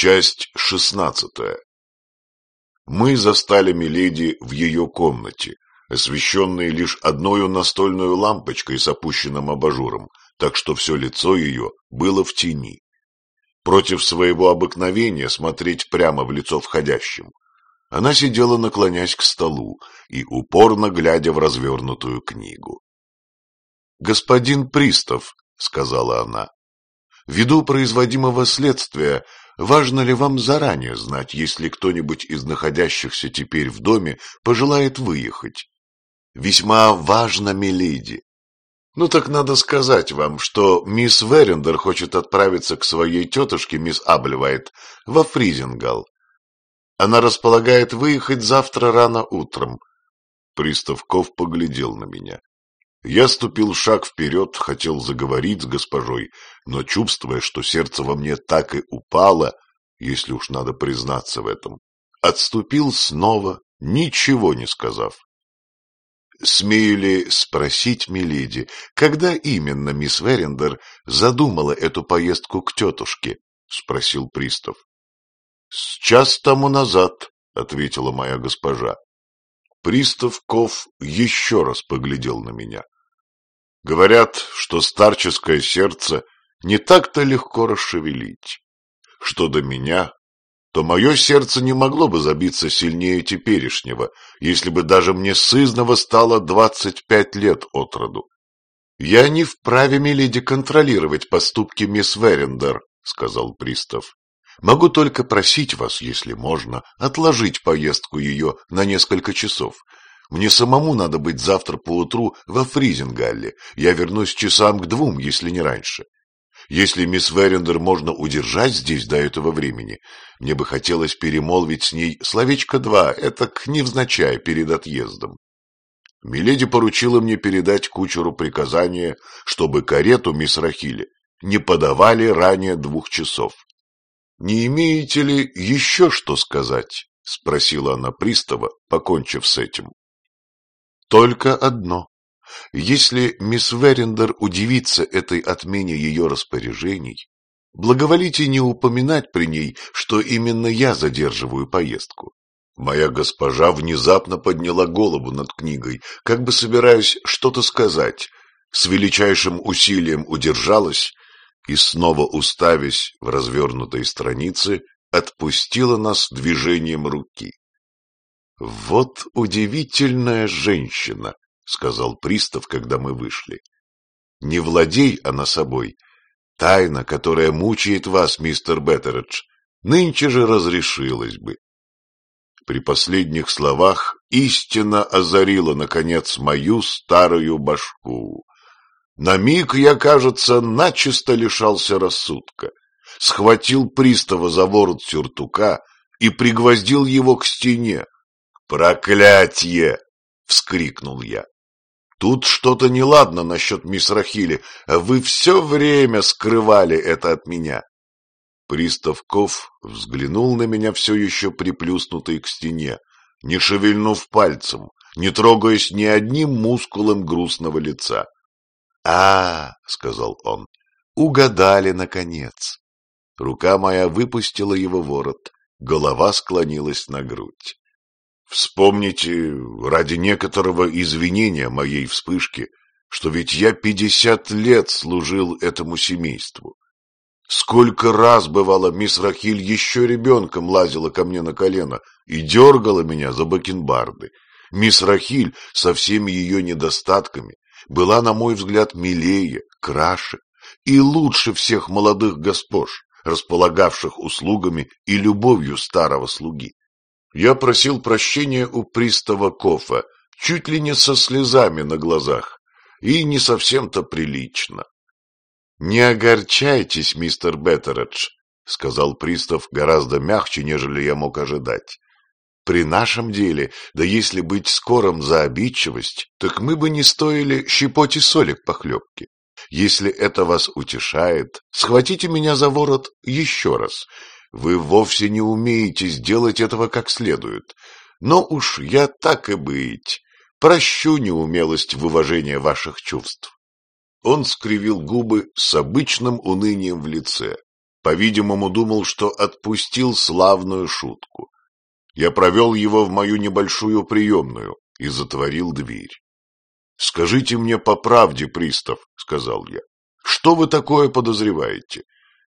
Часть шестнадцатая. Мы застали Миледи в ее комнате, освещенной лишь одной настольной лампочкой с опущенным абажуром, так что все лицо ее было в тени. Против своего обыкновения смотреть прямо в лицо входящим, она сидела, наклонясь к столу и упорно глядя в развернутую книгу. «Господин Пристав», — сказала она, — «ввиду производимого следствия Важно ли вам заранее знать, если кто-нибудь из находящихся теперь в доме пожелает выехать? Весьма важно, миледи. Ну так надо сказать вам, что мисс Верендер хочет отправиться к своей тетушке, мисс Аблевайт, во Фризингал. Она располагает выехать завтра рано утром. Приставков поглядел на меня. Я ступил шаг вперед, хотел заговорить с госпожой, но, чувствуя, что сердце во мне так и упало, если уж надо признаться в этом, отступил снова, ничего не сказав. «Смею ли спросить, миледи, когда именно мисс Верендер задумала эту поездку к тетушке?» — спросил пристав. «С час тому назад», — ответила моя госпожа. Пристав Ков еще раз поглядел на меня. Говорят, что старческое сердце не так-то легко расшевелить. Что до меня, то мое сердце не могло бы забиться сильнее теперешнего, если бы даже мне сызново стало двадцать пять лет от роду. «Я не вправе, миледи, контролировать поступки мисс Верендер», — сказал пристав. «Могу только просить вас, если можно, отложить поездку ее на несколько часов. Мне самому надо быть завтра поутру во Фризингалле. Я вернусь часам к двум, если не раньше. Если мисс Верендер можно удержать здесь до этого времени, мне бы хотелось перемолвить с ней словечко два, это к невзначай перед отъездом. Миледи поручила мне передать кучеру приказание, чтобы карету мисс Рахили не подавали ранее двух часов. «Не имеете ли еще что сказать?» — спросила она пристава, покончив с этим. Только одно. Если мисс Верендер удивится этой отмене ее распоряжений, благоволите не упоминать при ней, что именно я задерживаю поездку. Моя госпожа внезапно подняла голову над книгой, как бы собираясь что-то сказать, с величайшим усилием удержалась и, снова уставясь в развернутой странице, отпустила нас движением руки. «Вот удивительная женщина», — сказал пристав, когда мы вышли. «Не владей она собой. Тайна, которая мучает вас, мистер Беттередж, нынче же разрешилась бы». При последних словах истина озарила, наконец, мою старую башку. На миг я, кажется, начисто лишался рассудка. Схватил пристава за ворот сюртука и пригвоздил его к стене, «Проклятье!» — вскрикнул я. «Тут что-то неладно насчет мисс Рахили. Вы все время скрывали это от меня». Приставков взглянул на меня все еще приплюснутый к стене, не шевельнув пальцем, не трогаясь ни одним мускулом грустного лица. «А, — сказал он, — угадали, наконец». Рука моя выпустила его ворот, голова склонилась на грудь. Вспомните ради некоторого извинения моей вспышки, что ведь я пятьдесят лет служил этому семейству. Сколько раз, бывало, мисс Рахиль еще ребенком лазила ко мне на колено и дергала меня за бакенбарды. Мисс Рахиль со всеми ее недостатками была, на мой взгляд, милее, краше и лучше всех молодых госпож, располагавших услугами и любовью старого слуги. Я просил прощения у пристава Кофа, чуть ли не со слезами на глазах, и не совсем-то прилично. — Не огорчайтесь, мистер Беттередж, — сказал пристав гораздо мягче, нежели я мог ожидать. При нашем деле, да если быть скорым за обидчивость, так мы бы не стоили щепоти соли к похлебке. Если это вас утешает, схватите меня за ворот еще раз, вы вовсе не умеете сделать этого как следует. Но уж я так и быть. Прощу неумелость в уважении ваших чувств. Он скривил губы с обычным унынием в лице, по-видимому, думал, что отпустил славную шутку. Я провел его в мою небольшую приемную и затворил дверь. — Скажите мне по правде, пристав, — сказал я, — что вы такое подозреваете?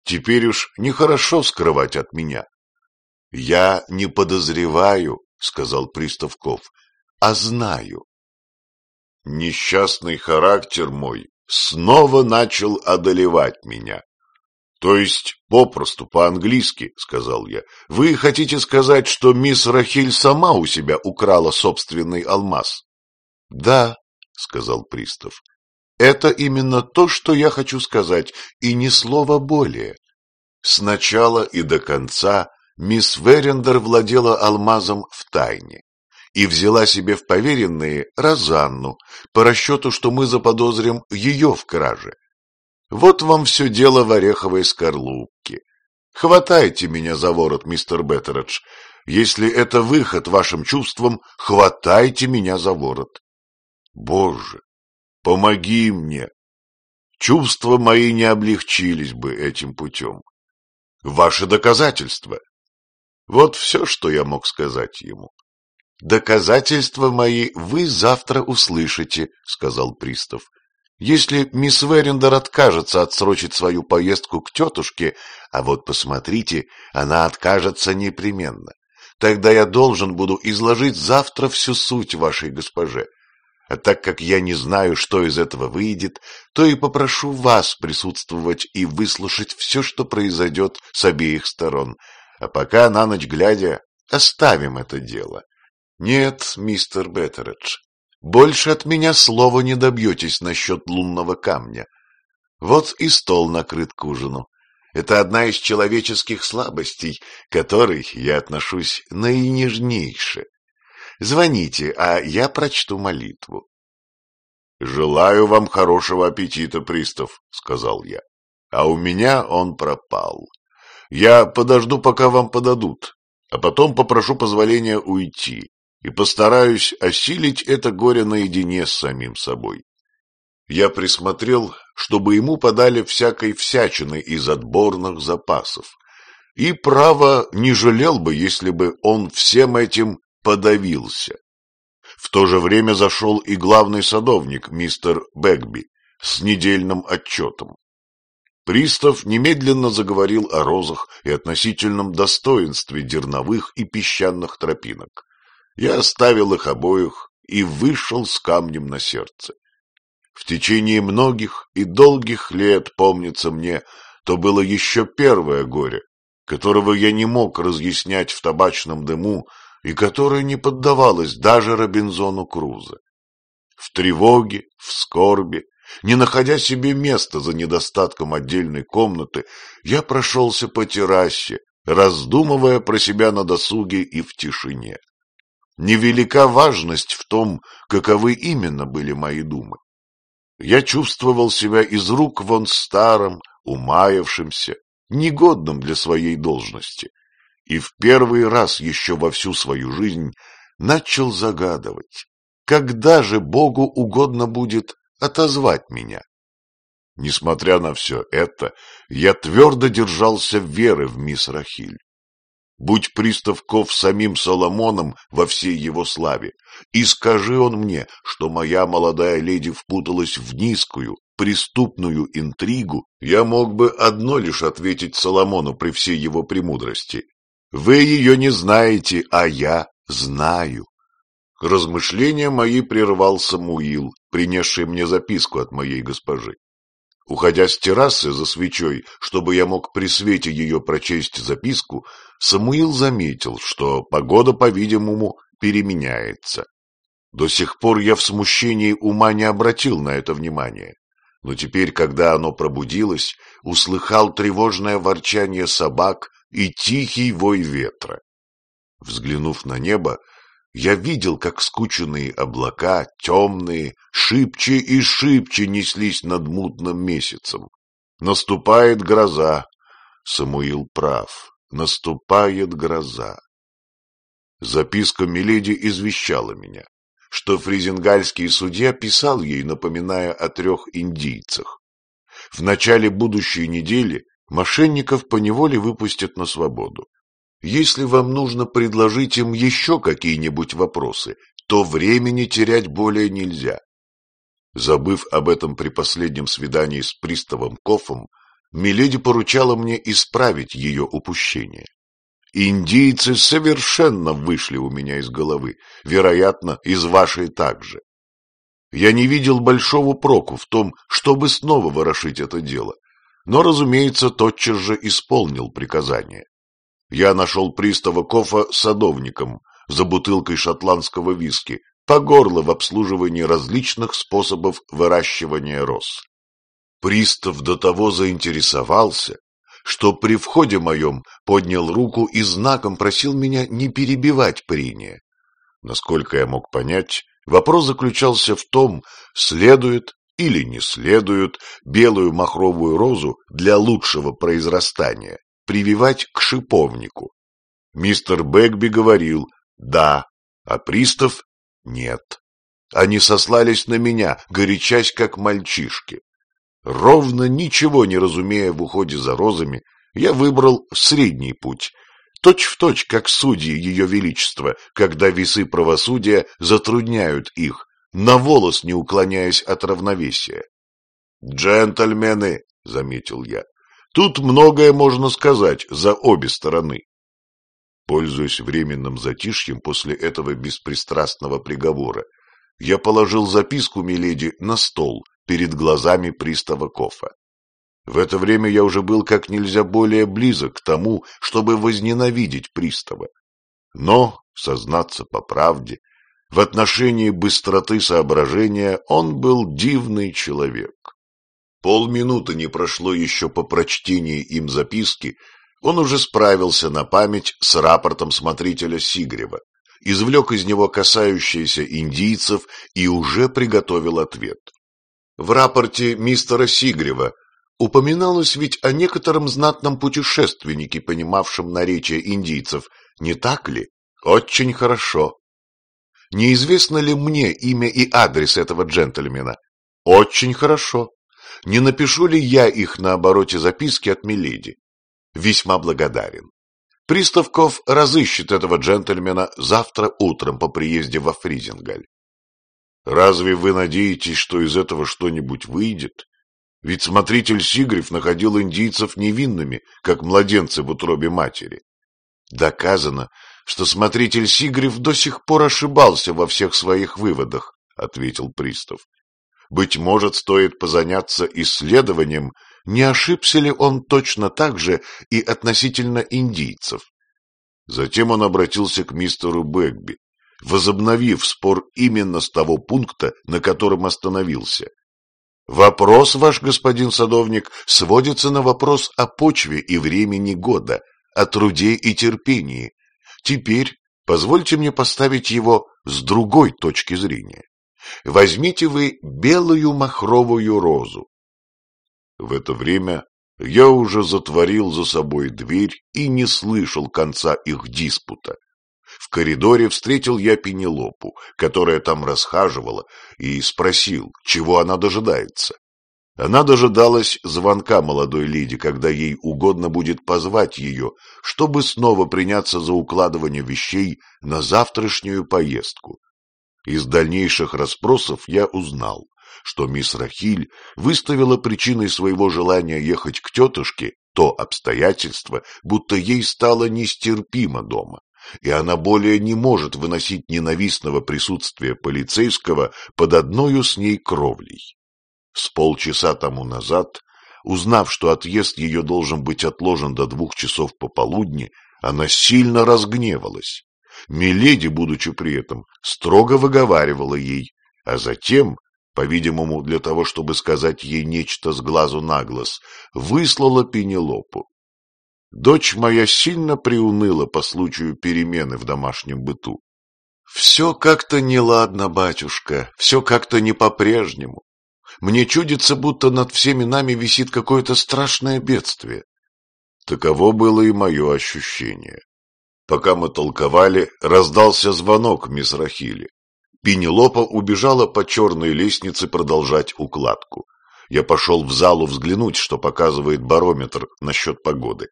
Теперь уж нехорошо скрывать от меня. — Я не подозреваю, — сказал Приставков, — а знаю. Несчастный характер мой снова начал одолевать меня. То есть, попросту, по-английски, — сказал я, — вы хотите сказать, что мисс Рахиль сама у себя украла собственный алмаз? — Да, — сказал пристав, — это именно то, что я хочу сказать, и ни слова более. Сначала и до конца мисс Верендер владела алмазом в тайне и взяла себе в поверенные Розанну по расчету, что мы заподозрим ее в краже. Вот вам все дело в ореховой скорлупке. Хватайте меня за ворот, мистер Беттередж. Если это выход вашим чувствам, хватайте меня за ворот. Боже, помоги мне. Чувства мои не облегчились бы этим путем. Ваши доказательства. Вот все, что я мог сказать ему. «Доказательства мои вы завтра услышите», — сказал пристав. Если мисс Верендер откажется отсрочить свою поездку к тетушке, а вот посмотрите, она откажется непременно, тогда я должен буду изложить завтра всю суть вашей госпоже. А так как я не знаю, что из этого выйдет, то и попрошу вас присутствовать и выслушать все, что произойдет с обеих сторон. А пока, на ночь глядя, оставим это дело. Нет, мистер Беттередж, больше от меня слова не добьетесь насчет лунного камня. Вот и стол накрыт к ужину. Это одна из человеческих слабостей, к которой я отношусь наинежнейше. Звоните, а я прочту молитву. — Желаю вам хорошего аппетита, пристав, — сказал я. А у меня он пропал. Я подожду, пока вам подадут, а потом попрошу позволения уйти и постараюсь осилить это горе наедине с самим собой. Я присмотрел, чтобы ему подали всякой всячины из отборных запасов, и, право, не жалел бы, если бы он всем этим подавился. В то же время зашел и главный садовник, мистер Бэгби, с недельным отчетом. Пристав немедленно заговорил о розах и относительном достоинстве дерновых и песчаных тропинок. Я оставил их обоих и вышел с камнем на сердце. В течение многих и долгих лет, помнится мне, то было еще первое горе, которого я не мог разъяснять в табачном дыму и которое не поддавалось даже Робинзону Крузо. В тревоге, в скорби, не находя себе места за недостатком отдельной комнаты, я прошелся по террасе, раздумывая про себя на досуге и в тишине. Невелика важность в том, каковы именно были мои думы. Я чувствовал себя из рук вон старым, умаявшимся, негодным для своей должности, и в первый раз еще во всю свою жизнь начал загадывать, когда же Богу угодно будет отозвать меня. Несмотря на все это, я твердо держался веры в мисс Рахиль будь приставков самим Соломоном во всей его славе, и скажи он мне, что моя молодая леди впуталась в низкую, преступную интригу, я мог бы одно лишь ответить Соломону при всей его премудрости. Вы ее не знаете, а я знаю. Размышления мои прервал Самуил, принесший мне записку от моей госпожи. Уходя с террасы за свечой, чтобы я мог при свете ее прочесть записку, Самуил заметил, что погода, по-видимому, переменяется. До сих пор я в смущении ума не обратил на это внимание, но теперь, когда оно пробудилось, услыхал тревожное ворчание собак и тихий вой ветра. Взглянув на небо, я видел, как скученные облака, темные, шибче и шибче неслись над мутным месяцем. Наступает гроза. Самуил прав. Наступает гроза. Записка Миледи извещала меня, что фризенгальский судья писал ей, напоминая о трех индийцах. В начале будущей недели мошенников поневоле выпустят на свободу. Если вам нужно предложить им еще какие-нибудь вопросы, то времени терять более нельзя. Забыв об этом при последнем свидании с приставом Кофом, Миледи поручала мне исправить ее упущение. Индийцы совершенно вышли у меня из головы, вероятно, из вашей также. Я не видел большого проку в том, чтобы снова ворошить это дело, но, разумеется, тотчас же исполнил приказание. Я нашел пристава Кофа садовником за бутылкой шотландского виски, по горло в обслуживании различных способов выращивания роз. Пристав до того заинтересовался, что при входе моем поднял руку и знаком просил меня не перебивать прения. Насколько я мог понять, вопрос заключался в том, следует или не следует белую махровую розу для лучшего произрастания прививать к шиповнику. Мистер Бэгби говорил «да», а пристав нет. Они сослались на меня, горячась как мальчишки. Ровно ничего не разумея в уходе за розами, я выбрал средний путь, точь в точь, как судьи Ее Величества, когда весы правосудия затрудняют их, на волос не уклоняясь от равновесия. «Джентльмены», — заметил я, — «тут многое можно сказать за обе стороны». Пользуясь временным затишьем после этого беспристрастного приговора, я положил записку Миледи на стол перед глазами пристава Кофа. В это время я уже был как нельзя более близок к тому, чтобы возненавидеть пристава. Но, сознаться по правде, в отношении быстроты соображения он был дивный человек. Полминуты не прошло еще по прочтении им записки, он уже справился на память с рапортом смотрителя Сигрева, извлек из него касающиеся индийцев и уже приготовил ответ. В рапорте мистера Сигрева упоминалось ведь о некотором знатном путешественнике, понимавшем наречие индийцев, не так ли? Очень хорошо. Неизвестно ли мне имя и адрес этого джентльмена? Очень хорошо. Не напишу ли я их на обороте записки от Миледи? весьма благодарен. Приставков разыщет этого джентльмена завтра утром по приезде во Фризингаль. Разве вы надеетесь, что из этого что-нибудь выйдет? Ведь смотритель Сигрев находил индийцев невинными, как младенцы в утробе матери. Доказано, что смотритель Сигрев до сих пор ошибался во всех своих выводах, — ответил пристав. Быть может, стоит позаняться исследованием не ошибся ли он точно так же и относительно индийцев. Затем он обратился к мистеру Бэгби, возобновив спор именно с того пункта, на котором остановился. Вопрос, ваш господин садовник, сводится на вопрос о почве и времени года, о труде и терпении. Теперь позвольте мне поставить его с другой точки зрения. Возьмите вы белую махровую розу. В это время я уже затворил за собой дверь и не слышал конца их диспута. В коридоре встретил я Пенелопу, которая там расхаживала, и спросил, чего она дожидается. Она дожидалась звонка молодой леди, когда ей угодно будет позвать ее, чтобы снова приняться за укладывание вещей на завтрашнюю поездку. Из дальнейших расспросов я узнал, что мисс Рахиль выставила причиной своего желания ехать к тетушке то обстоятельство, будто ей стало нестерпимо дома, и она более не может выносить ненавистного присутствия полицейского под одною с ней кровлей. С полчаса тому назад, узнав, что отъезд ее должен быть отложен до двух часов пополудни, она сильно разгневалась. Миледи, будучи при этом, строго выговаривала ей, а затем, по-видимому, для того, чтобы сказать ей нечто с глазу на глаз, выслала Пенелопу. Дочь моя сильно приуныла по случаю перемены в домашнем быту. «Все как-то неладно, батюшка, все как-то не по-прежнему. Мне чудится, будто над всеми нами висит какое-то страшное бедствие». Таково было и мое ощущение. Пока мы толковали, раздался звонок мисс Рахили. Пенелопа убежала по черной лестнице продолжать укладку. Я пошел в залу взглянуть, что показывает барометр насчет погоды.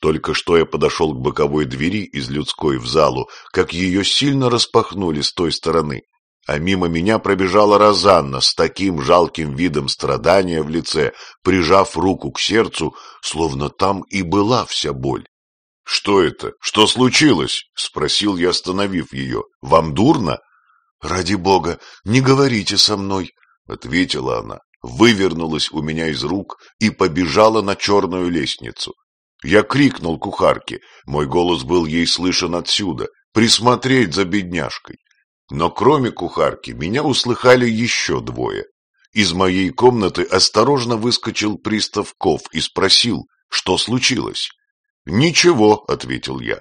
Только что я подошел к боковой двери из людской в залу, как ее сильно распахнули с той стороны, а мимо меня пробежала Розанна с таким жалким видом страдания в лице, прижав руку к сердцу, словно там и была вся боль. — Что это? Что случилось? — спросил я, остановив ее. — Вам дурно? — Ради бога, не говорите со мной, — ответила она, вывернулась у меня из рук и побежала на черную лестницу. Я крикнул кухарке, мой голос был ей слышен отсюда, присмотреть за бедняжкой. Но кроме кухарки меня услыхали еще двое. Из моей комнаты осторожно выскочил пристав Ков и спросил, что случилось. «Ничего», — ответил я.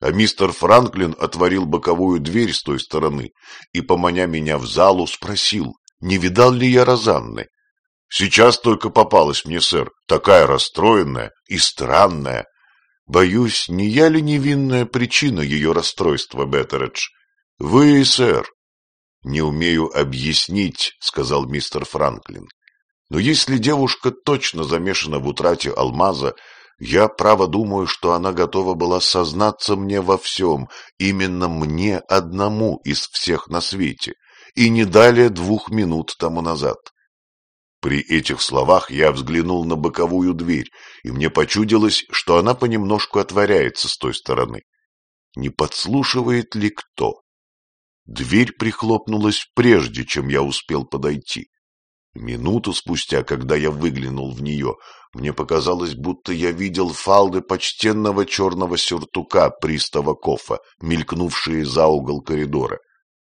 А мистер Франклин отворил боковую дверь с той стороны и, поманя меня в залу, спросил, не видал ли я Розанны. Сейчас только попалась мне, сэр, такая расстроенная и странная. Боюсь, не я ли невинная причина ее расстройства, Беттередж? Вы, сэр. Не умею объяснить, сказал мистер Франклин. Но если девушка точно замешана в утрате алмаза, я право думаю, что она готова была сознаться мне во всем, именно мне одному из всех на свете, и не далее двух минут тому назад. При этих словах я взглянул на боковую дверь, и мне почудилось, что она понемножку отворяется с той стороны. Не подслушивает ли кто? Дверь прихлопнулась прежде, чем я успел подойти. Минуту спустя, когда я выглянул в нее, мне показалось, будто я видел фалды почтенного черного сюртука пристава Кофа, мелькнувшие за угол коридора.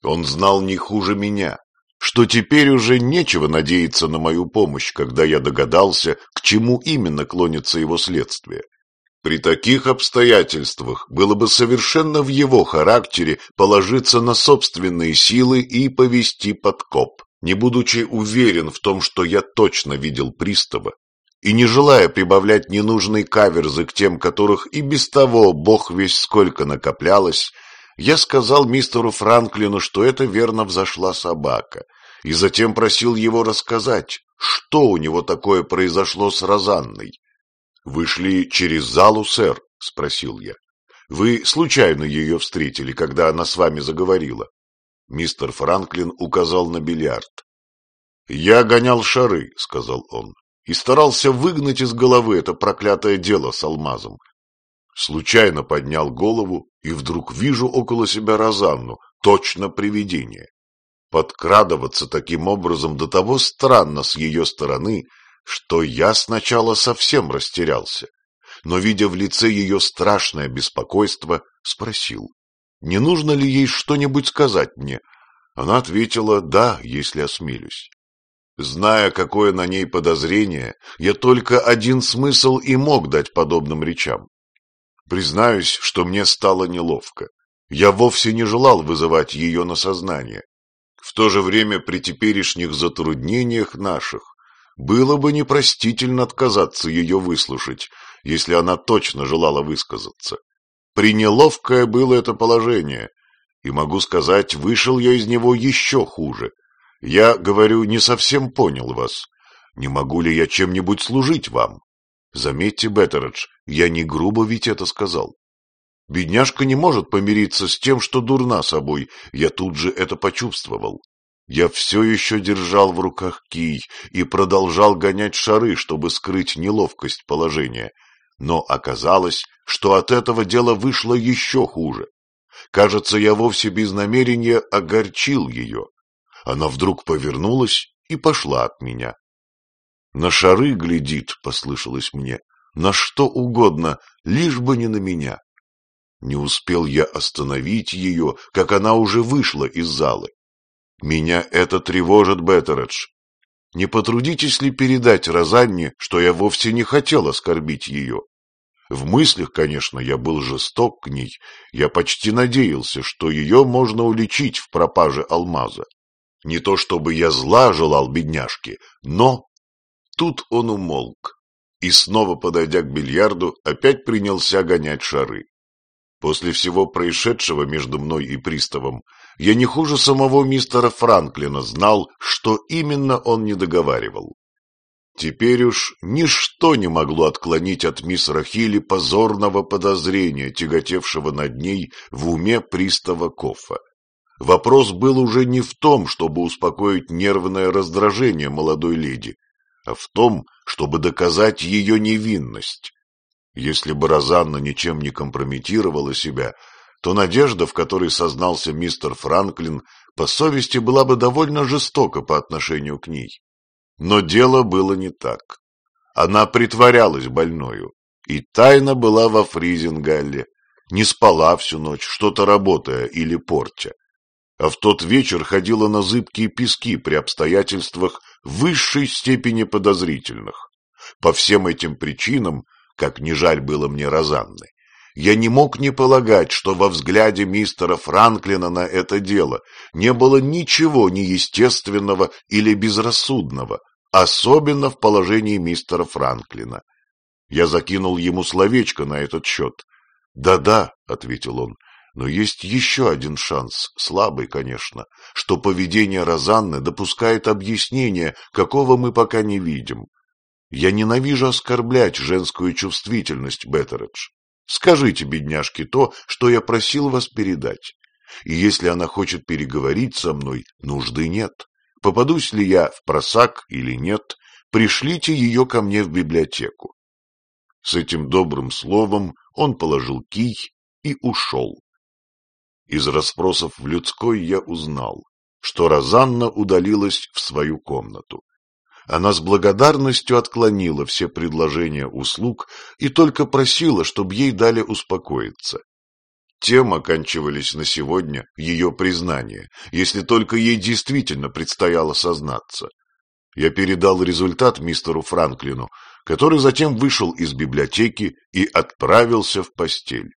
Он знал не хуже меня, что теперь уже нечего надеяться на мою помощь, когда я догадался, к чему именно клонится его следствие. При таких обстоятельствах было бы совершенно в его характере положиться на собственные силы и повести подкоп, не будучи уверен в том, что я точно видел пристава, и не желая прибавлять ненужной каверзы к тем, которых и без того бог весь сколько накоплялось, я сказал мистеру Франклину, что это верно взошла собака, и затем просил его рассказать, что у него такое произошло с Розанной. — Вы шли через залу, сэр? — спросил я. — Вы случайно ее встретили, когда она с вами заговорила? Мистер Франклин указал на бильярд. — Я гонял шары, — сказал он, — и старался выгнать из головы это проклятое дело с алмазом. Случайно поднял голову и вдруг вижу около себя Розанну, точно привидение. Подкрадываться таким образом до того странно с ее стороны, что я сначала совсем растерялся, но, видя в лице ее страшное беспокойство, спросил, не нужно ли ей что-нибудь сказать мне. Она ответила «да, если осмелюсь». Зная, какое на ней подозрение, я только один смысл и мог дать подобным речам. Признаюсь, что мне стало неловко. Я вовсе не желал вызывать ее на сознание. В то же время при теперешних затруднениях наших было бы непростительно отказаться ее выслушать, если она точно желала высказаться. Пренеловкое было это положение, и, могу сказать, вышел я из него еще хуже. Я, говорю, не совсем понял вас. Не могу ли я чем-нибудь служить вам? Заметьте, Беттередж, я не грубо ведь это сказал. Бедняжка не может помириться с тем, что дурна собой. Я тут же это почувствовал. Я все еще держал в руках кий и продолжал гонять шары, чтобы скрыть неловкость положения. Но оказалось, что от этого дело вышло еще хуже. Кажется, я вовсе без намерения огорчил ее. Она вдруг повернулась и пошла от меня. На шары глядит, послышалось мне, на что угодно, лишь бы не на меня. Не успел я остановить ее, как она уже вышла из залы. Меня это тревожит, Беттередж. Не потрудитесь ли передать Розанне, что я вовсе не хотел оскорбить ее? В мыслях, конечно, я был жесток к ней, я почти надеялся, что ее можно уличить в пропаже алмаза. Не то чтобы я зла желал бедняжке, но Тут он умолк и, снова подойдя к бильярду, опять принялся гонять шары. После всего происшедшего между мной и приставом, я не хуже самого мистера Франклина знал, что именно он не договаривал. Теперь уж ничто не могло отклонить от мисс Рахили позорного подозрения, тяготевшего над ней в уме пристава Кофа. Вопрос был уже не в том, чтобы успокоить нервное раздражение молодой леди, а в том, чтобы доказать ее невинность. Если бы Розанна ничем не компрометировала себя, то надежда, в которой сознался мистер Франклин, по совести была бы довольно жестока по отношению к ней. Но дело было не так. Она притворялась больною, и тайна была во Фризингалле, не спала всю ночь, что-то работая или портя. А в тот вечер ходила на зыбкие пески при обстоятельствах высшей степени подозрительных. По всем этим причинам, как не жаль было мне Розанны, я не мог не полагать, что во взгляде мистера Франклина на это дело не было ничего неестественного или безрассудного, особенно в положении мистера Франклина. Я закинул ему словечко на этот счет. «Да-да», — ответил он, — «но есть еще один шанс, слабый, конечно, что поведение Розанны допускает объяснение, какого мы пока не видим. Я ненавижу оскорблять женскую чувствительность, Беттередж. Скажите, бедняжке, то, что я просил вас передать. И если она хочет переговорить со мной, нужды нет. Попадусь ли я в просак или нет, пришлите ее ко мне в библиотеку. С этим добрым словом он положил кий и ушел. Из расспросов в людской я узнал, что Розанна удалилась в свою комнату. Она с благодарностью отклонила все предложения услуг и только просила, чтобы ей дали успокоиться. Тем оканчивались на сегодня ее признания, если только ей действительно предстояло сознаться. Я передал результат мистеру Франклину, который затем вышел из библиотеки и отправился в постель.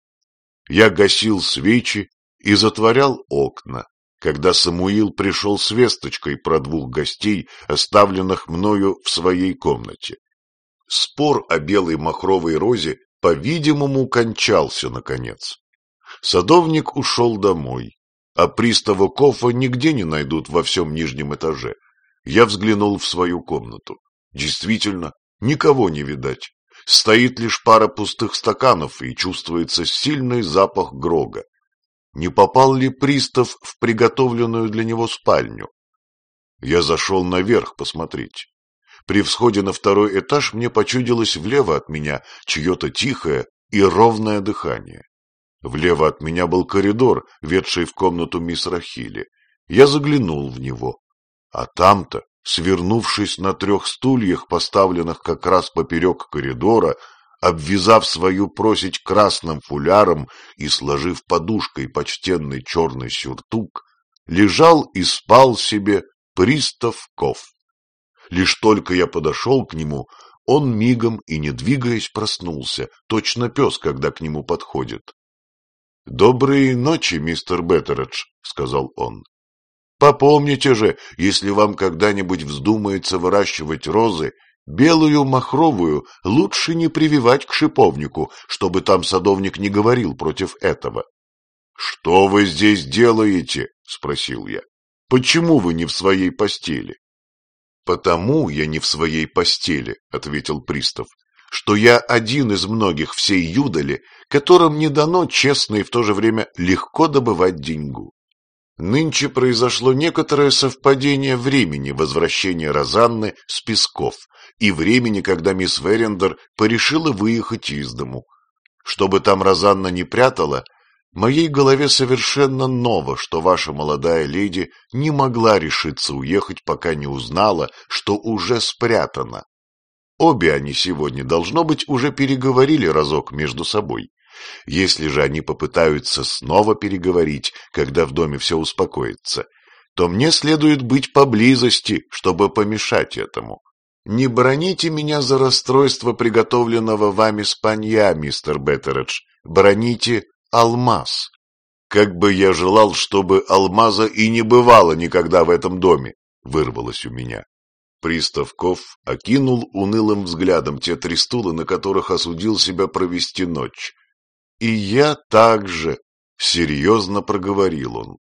Я гасил свечи и затворял окна, когда Самуил пришел с весточкой про двух гостей, оставленных мною в своей комнате. Спор о белой махровой розе, по-видимому, кончался, наконец. Садовник ушел домой, а пристава Кофа нигде не найдут во всем нижнем этаже. Я взглянул в свою комнату. Действительно, никого не видать. Стоит лишь пара пустых стаканов, и чувствуется сильный запах грога. Не попал ли пристав в приготовленную для него спальню? Я зашел наверх посмотреть. При всходе на второй этаж мне почудилось влево от меня чье-то тихое и ровное дыхание. Влево от меня был коридор, ведший в комнату мисс Рахили. Я заглянул в него. А там-то, свернувшись на трех стульях, поставленных как раз поперек коридора, обвязав свою просить красным фуляром и сложив подушкой почтенный черный сюртук, лежал и спал себе пристав Ков. Лишь только я подошел к нему, он мигом и не двигаясь проснулся, точно пес, когда к нему подходит. «Доброй ночи, мистер Беттередж», — сказал он. «Попомните же, если вам когда-нибудь вздумается выращивать розы, белую махровую лучше не прививать к шиповнику, чтобы там садовник не говорил против этого». «Что вы здесь делаете?» — спросил я. «Почему вы не в своей постели?» «Потому я не в своей постели», — ответил пристав, что я один из многих всей юдали, которым не дано честно и в то же время легко добывать деньгу. Нынче произошло некоторое совпадение времени возвращения Розанны с Песков и времени, когда мисс Верендер порешила выехать из дому. Чтобы там Розанна не прятала, моей голове совершенно ново, что ваша молодая леди не могла решиться уехать, пока не узнала, что уже спрятана. Обе они сегодня, должно быть, уже переговорили разок между собой. Если же они попытаются снова переговорить, когда в доме все успокоится, то мне следует быть поблизости, чтобы помешать этому. Не броните меня за расстройство приготовленного вами спанья, мистер Беттередж. Броните алмаз. Как бы я желал, чтобы алмаза и не бывало никогда в этом доме, вырвалось у меня. Приставков окинул унылым взглядом те три стула, на которых осудил себя провести ночь. И я также, серьезно проговорил он,